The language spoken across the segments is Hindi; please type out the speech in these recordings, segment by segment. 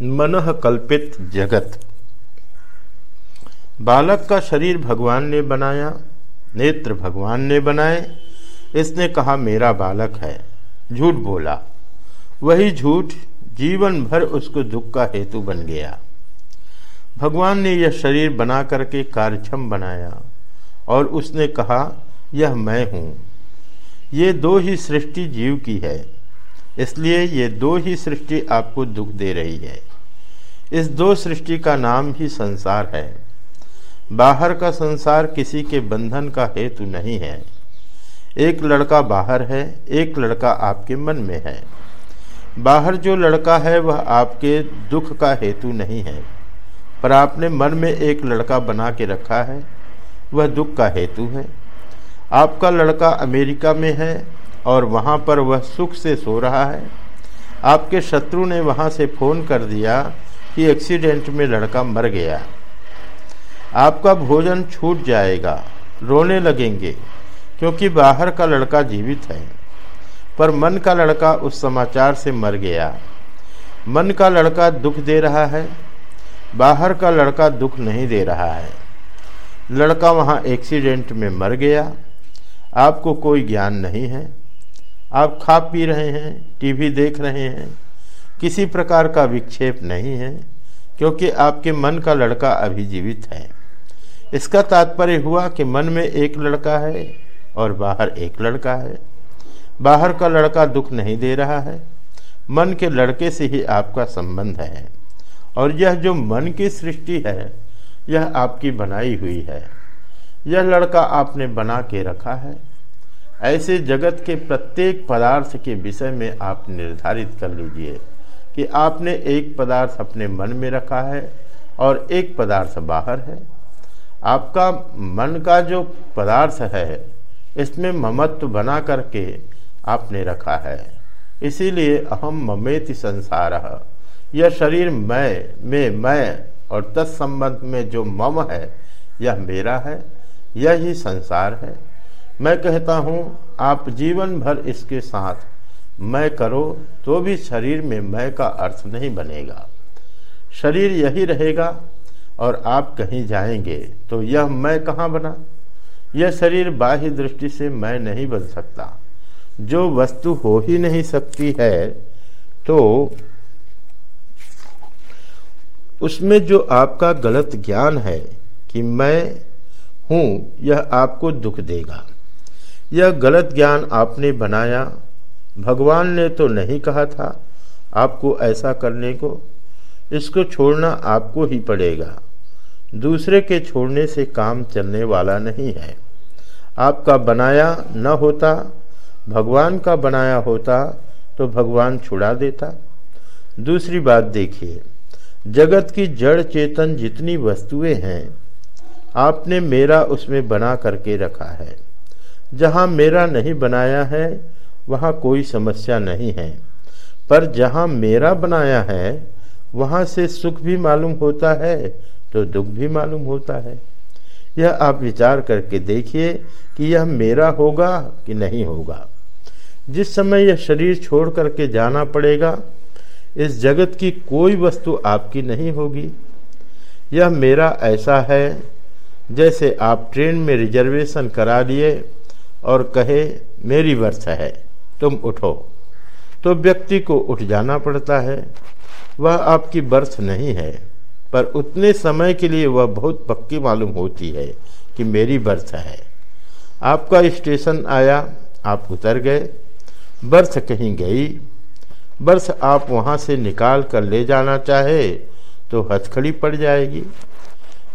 मन कल्पित। जगत। बालक का शरीर भगवान ने बनाया, नेत्र भगवान ने बनाए, इसने कहा, मेरा बालक है। झूठ बोला। वही झूठ जीवन भर उसको दुख का हेतु बन गया। भगवान ने यह शरीर बना करके कार्यक्षम बनाया और उसने कहा, यह मैं हूँ। ये दो ही सृष्टि जीव की है, इसलिए ये दो ही सृष्टि आपको दुख दे रही है। इस दो सृष्टि का नाम ही संसार है। बाहर का संसार किसी के बंधन का हेतु नहीं है। एक लड़का बाहर है, एक लड़का आपके मन में है। बाहर जो लड़का है, वह आपके दुख का हेतु नहीं है। पर आपने मन में एक लड़का बना के रखा है, वह दुख का हेतु है। आपका लड़का अमेरिका में है और वहाँ पर वह सुख से सो रहा है। आपके शत्रु ने वहाँ से फ़ोन कर दिया कि एक्सीडेंट में लड़का मर गया। आपका भोजन छूट जाएगा, रोने लगेंगे, क्योंकि बाहर का लड़का जीवित है। पर मन का लड़का उस समाचार से मर गया। मन का लड़का दुख दे रहा है, बाहर का लड़का दुख नहीं दे रहा है। लड़का वहाँ एक्सीडेंट में मर गया। आपको कोई ज्ञान नहीं है। आप खा पी रहे हैं, टीवी देख रहे हैं किसी प्रकार का विक्षेप नहीं है, क्योंकि आपके मन का लड़का अभी जीवित है। इसका तात्पर्य हुआ कि मन में एक लड़का है और बाहर एक लड़का है। बाहर का लड़का दुख नहीं दे रहा है। मन के लड़के से ही आपका संबंध है। और यह जो मन की सृष्टि है, यह आपकी बनाई हुई है। यह लड़का आपने बना के रखा है। ऐसे जगत के प्रत्येक पदार्थ के विषय में आप निर्धारित कर लीजिए। कि आपने एक पदार्थ अपने मन में रखा है और एक पदार्थ बाहर है। आपका मन का जो पदार्थ है, इसमें ममत्व बना करके आपने रखा है। इसीलिए अहम ममेति संसार। यह शरीर मैं, में मैं और तत्संबंध में जो मम है, यह मेरा है, यह संसार है। मैं कहता हूँ, आप जीवन भर इसके साथ मैं करो तो भी शरीर में मैं का अर्थ नहीं बनेगा। शरीर यही रहेगा और आप कहीं जाएँगे तो यह मैं कहाँ बना? यह शरीर बाह्य दृष्टि से मैं नहीं बन सकता। जो वस्तु हो ही नहीं सकती है तो उसमें जो आपका गलत ज्ञान है कि मैं हूँ, यह आपको दुख देगा। यह गलत ज्ञान आपने बनाया भगवान ने तो नहीं कहा था आपको ऐसा करने को। इसको छोड़ना आपको ही पड़ेगा। दूसरे के छोड़ने से काम चलने वाला नहीं है। आपका बनाया न होता, भगवान का बनाया होता तो भगवान छुड़ा देता। दूसरी बात देखिए, जगत की जड़ चेतन जितनी वस्तुएँ हैं, आपने मेरा उसमें बना करके रखा है। जहाँ मेरा नहीं बनाया है वहाँ कोई समस्या नहीं है। पर जहाँ मेरा बनाया है, वहाँ से सुख भी मालूम होता है तो दुख भी मालूम होता है। यह आप विचार करके देखिए कि यह मेरा होगा कि नहीं होगा। जिस समय यह शरीर छोड़ करके जाना पड़ेगा, इस जगत की कोई वस्तु आपकी नहीं होगी। यह मेरा ऐसा है, जैसे आप ट्रेन में रिजर्वेशन करा लिए और कहे, मेरी वर्ष है। तुम उठो। तो व्यक्ति को उठ जाना पड़ता है। वह आपकी बर्थ नहीं है, पर उतने समय के लिए वह बहुत पक्की मालूम होती है कि मेरी बर्थ है। आपका स्टेशन आया, आप उतर गए। बर्थ कहीं गई। बर्थ आप वहाँ से निकाल कर ले जाना चाहे तो हथखड़ी पड़ जाएगी।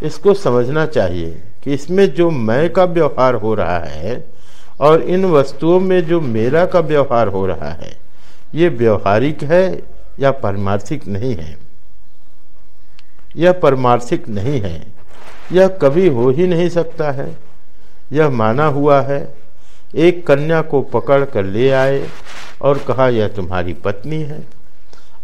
इसको समझना चाहिए कि इसमें जो मैं का व्यवहार हो रहा है और इन वस्तुओं में जो मेरा का व्यवहार हो रहा है, ये व्यवहारिक है या परमार्थिक नहीं है? यह परमार्थिक नहीं है। यह कभी हो ही नहीं सकता है। यह माना हुआ है, एक कन्या को पकड़ कर ले आए और कहा, यह तुम्हारी पत्नी है।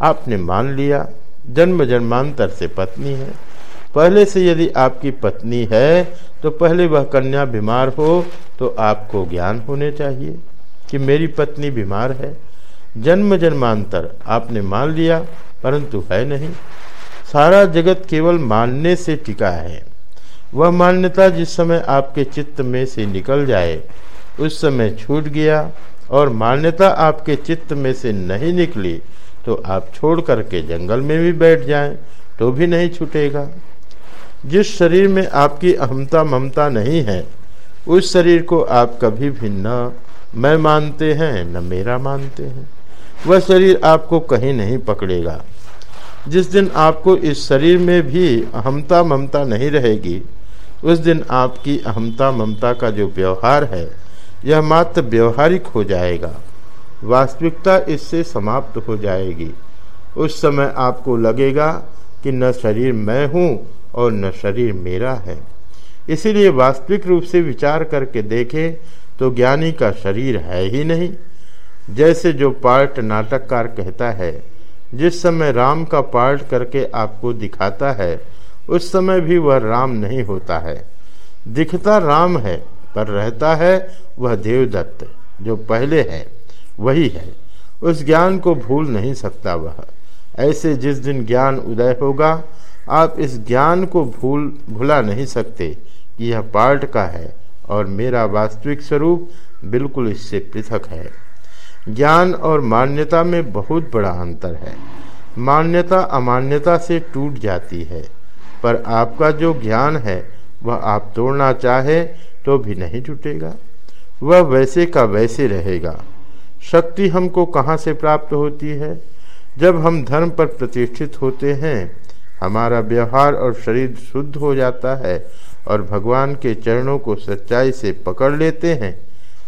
आपने मान लिया जन्म जन्मांतर से पत्नी है। पहले से यदि आपकी पत्नी है तो पहले वह कन्या बीमार हो तो आपको ज्ञान होने चाहिए कि मेरी पत्नी बीमार है। जन्म जन्मांतर आपने मान लिया, परंतु है नहीं। सारा जगत केवल मानने से टिका है। वह मान्यता जिस समय आपके चित्त में से निकल जाए, उस समय छूट गया, और मान्यता आपके चित्त में से नहीं निकली तो आप छोड़ करके जंगल में भी बैठ जाएँ तो भी नहीं छूटेगा। जिस शरीर में आपकी अहमता ममता नहीं है, उस शरीर को आप कभी भी न मैं मानते हैं, न मेरा मानते हैं। वह शरीर आपको कहीं नहीं पकड़ेगा। जिस दिन आपको इस शरीर में भी अहमता ममता नहीं रहेगी, उस दिन आपकी अहमता ममता का जो व्यवहार है, यह मात्र व्यवहारिक हो जाएगा। वास्तविकता इससे समाप्त हो जाएगी। उस समय आपको लगेगा कि न शरीर मैं हूँ और न शरीर मेरा है। इसीलिए वास्तविक रूप से विचार करके देखें तो ज्ञानी का शरीर है ही नहीं। जैसे जो पार्ट नाटककार कहता है, जिस समय राम का पार्ट करके आपको दिखाता है, उस समय भी वह राम नहीं होता है। दिखता राम है, पर रहता है वह देवदत्त, जो पहले है, वही है। उस ज्ञान को भूल नहीं सकता वह। ऐसे जिस दिन ज्ञान उदय होगा आप इस ज्ञान को भूल, भुला नहीं सकते कि यह पार्ट का है और मेरा वास्तविक स्वरूप बिल्कुल इससे पृथक है। ज्ञान और मान्यता में बहुत बड़ा अंतर है। मान्यता अमान्यता से टूट जाती है, पर आपका जो ज्ञान है, वह आप तोड़ना चाहे तो भी नहीं टूटेगा। वह वैसे का वैसे रहेगा। शक्ति हमको कहाँ से प्राप्त होती है? जब हम धर्म पर प्रतिष्ठित होते हैं हमारा व्यवहार और शरीर शुद्ध हो जाता है और भगवान के चरणों को सच्चाई से पकड़ लेते हैं।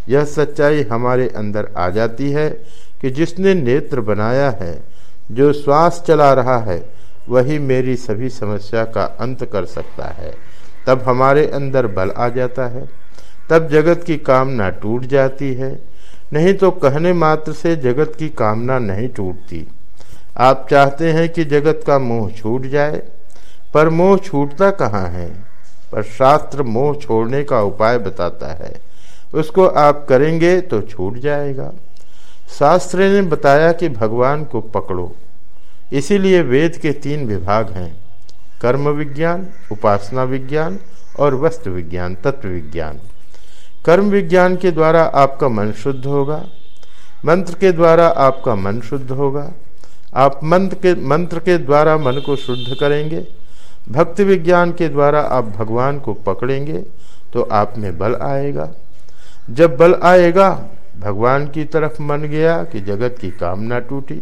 यह सच्चाई हमारे अंदर आ जाती है कि जिसने नेत्र बनाया है, जो श्वास चला रहा है, वही मेरी सभी समस्या का अंत कर सकता है। तब हमारे अंदर बल आ जाता है। तब जगत की कामना टूट जाती है। नहीं तो कहने मात्र से जगत की कामना नहीं टूटती। आप चाहते हैं कि जगत का मोह छूट जाए, पर मोह छूटता कहाँ है? पर शास्त्र मोह छोड़ने का उपाय बताता है। उसको आप करेंगे तो छूट जाएगा। शास्त्र ने बताया कि भगवान को पकड़ो। इसीलिए वेद के तीन विभाग हैं। कर्म विज्ञान, उपासना विज्ञान और वस्तु विज्ञान, तत्व विज्ञान। कर्म विज्ञान के द्वारा आपका मन शुद्ध होगा। मंत्र के द्वारा आपका मन शुद्ध होगा। आप मंत्र के मंत्र के द्वारा मन को शुद्ध करेंगे, भक्ति विज्ञान के द्वारा आप भगवान को पकड़ेंगे तो आप में बल आएगा। जब बल आएगा, भगवान की तरफ़ मन गया कि जगत की कामना टूटी।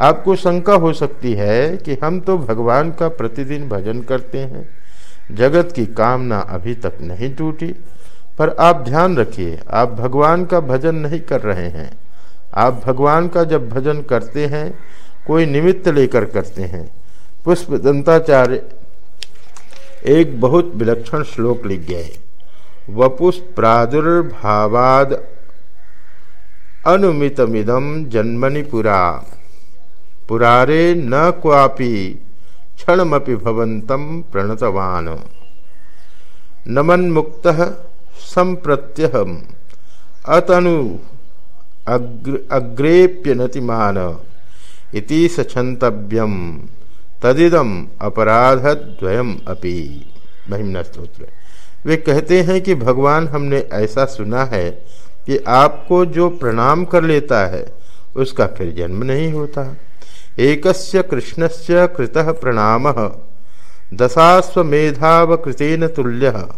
आपको शंका हो सकती है कि हम तो भगवान का प्रतिदिन भजन करते हैं, जगत की कामना अभी तक नहीं टूटी, पर आप ध्यान रखिए, आप भगवान का भजन नहीं कर रहे हैं। आप भगवान का जब भजन करते हैं, कोई निमित्त लेकर करते हैं। पुष्प दंताचार्य एक बहुत विलक्षण श्लोक लिख गए वपुष प्रादुर्भावाद अनुमितमिदम जन्मनि पुरा। पुरारे न क्वापि क्षणमपि भवंतम प्रणतवान। नमन्मुक्त संप्रत्यहम अतनु अग्र अग्रेप्यनतिमान इति सछंतव्यम तदिदम अपराधद्वयम अपि। महिमना स्त्रोत्र वे कहते हैं कि भगवान हमने ऐसा सुना है कि आपको जो प्रणाम कर लेता है, उसका फिर जन्म नहीं होता। एकस्य कृष्णस्य कृतः प्रणाम। दशाश्वेधावकृतेन तुल्य।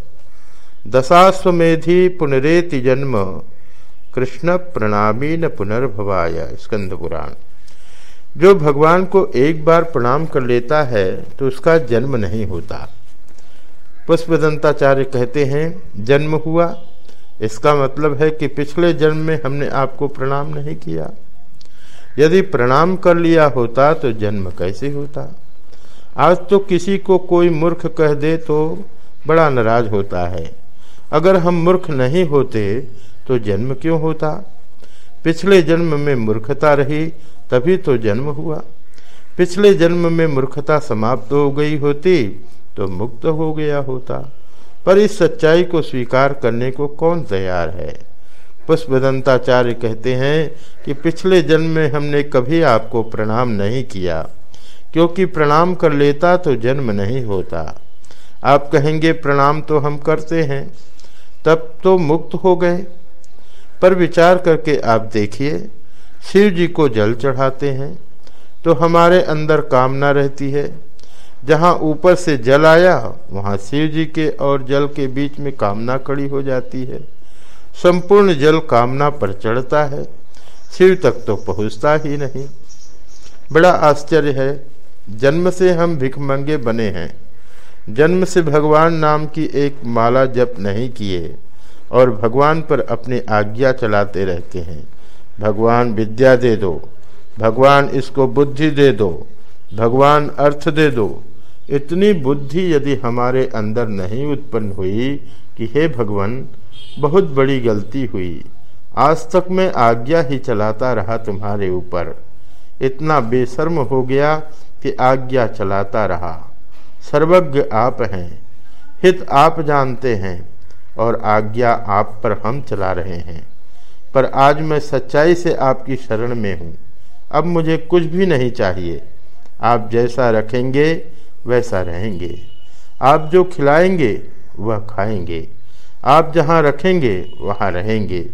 दशाश्वेधि पुनरेति जन्म। कृष्ण प्रणामी न पुनर्भवाय स्कंद पुराण जो भगवान को एक बार प्रणाम कर लेता है तो उसका जन्म नहीं होता। पुष्पदंताचार्य कहते हैं, जन्म हुआ। इसका मतलब है कि पिछले जन्म में हमने आपको प्रणाम नहीं किया। यदि प्रणाम कर लिया होता तो जन्म कैसे होता? आज तो किसी को कोई मूर्ख कह दे तो बड़ा नाराज़ होता है। अगर हम मूर्ख नहीं होते तो जन्म क्यों होता? पिछले जन्म में मूर्खता रही, तभी तो जन्म हुआ। पिछले जन्म में मूर्खता समाप्त हो गई होती तो मुक्त हो गया होता। पर इस सच्चाई को स्वीकार करने को कौन तैयार है? पुष्पदंताचार्य कहते हैं कि पिछले जन्म में हमने कभी आपको प्रणाम नहीं किया, क्योंकि प्रणाम कर लेता तो जन्म नहीं होता। आप कहेंगे, प्रणाम तो हम करते हैं, तब तो मुक्त हो गए। पर विचार करके आप देखिए, शिव जी को जल चढ़ाते हैं तो हमारे अंदर कामना रहती है। जहाँ ऊपर से जल आया, वहाँ शिव जी के और जल के बीच में कामना खड़ी हो जाती है। संपूर्ण जल कामना पर चढ़ता है, शिव तक तो पहुँचता ही नहीं। बड़ा आश्चर्य है, जन्म से हम भिखमंगे बने हैं। जन्म से भगवान नाम की एक माला जप नहीं किए। और भगवान पर अपनी आज्ञा चलाते रहते हैं। भगवान विद्या दे दो। भगवान इसको बुद्धि दे दो। भगवान अर्थ दे दो। इतनी बुद्धि यदि हमारे अंदर नहीं उत्पन्न हुई कि हे भगवान, बहुत बड़ी गलती हुई। आज तक मैं आज्ञा ही चलाता रहा तुम्हारे ऊपर। इतना बेशर्म हो गया कि आज्ञा चलाता रहा। सर्वज्ञ आप हैं। हित आप जानते हैं। और आज्ञा आप पर हम चला रहे हैं। पर आज मैं सच्चाई से आपकी शरण में हूँ। अब मुझे कुछ भी नहीं चाहिए। आप जैसा रखेंगे, वैसा रहेंगे। आप जो खिलाएँगे, वह खाएँगे। आप जहाँ रखेंगे, वहाँ रहेंगे।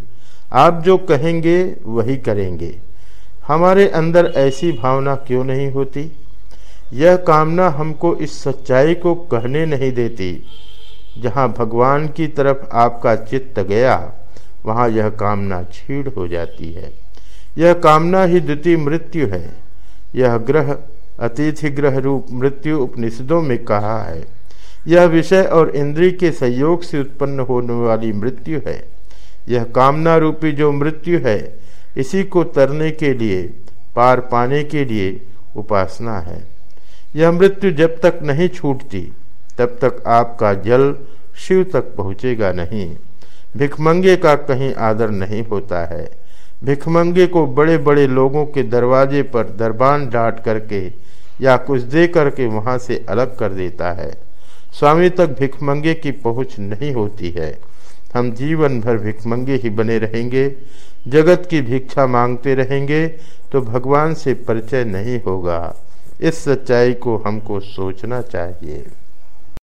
आप जो कहेंगे, वही करेंगे। हमारे अंदर ऐसी भावना क्यों नहीं होती? यह कामना हमको इस सच्चाई को कहने नहीं देती। जहाँ भगवान की तरफ़ आपका चित्त गया, वहाँ यह कामना छीड़ हो जाती है। यह कामना ही द्वितीय मृत्यु है। यह ग्रह, अतिथि ग्रह रूप मृत्यु उपनिषदों में कहा है। यह विषय और इंद्रिय के संयोग से उत्पन्न होने वाली मृत्यु है। यह कामना रूपी जो मृत्यु है, इसी को तरने के लिए, पार पाने के लिए उपासना है। यह मृत्यु जब तक नहीं छूटती तब तक आपका जल शिव तक पहुँचेगा नहीं। भिखमंगे का कहीं आदर नहीं होता है। भिखमंगे को बड़े बड़े लोगों के दरवाजे पर दरबान डांट करके या कुछ दे करके वहाँ से अलग कर देता है। स्वामी तक भिखमंगे की पहुँच नहीं होती है। हम जीवन भर भिखमंगे ही बने रहेंगे। जगत की भिक्षा मांगते रहेंगे तो भगवान से परिचय नहीं होगा। इस सच्चाई को हमको सोचना चाहिए।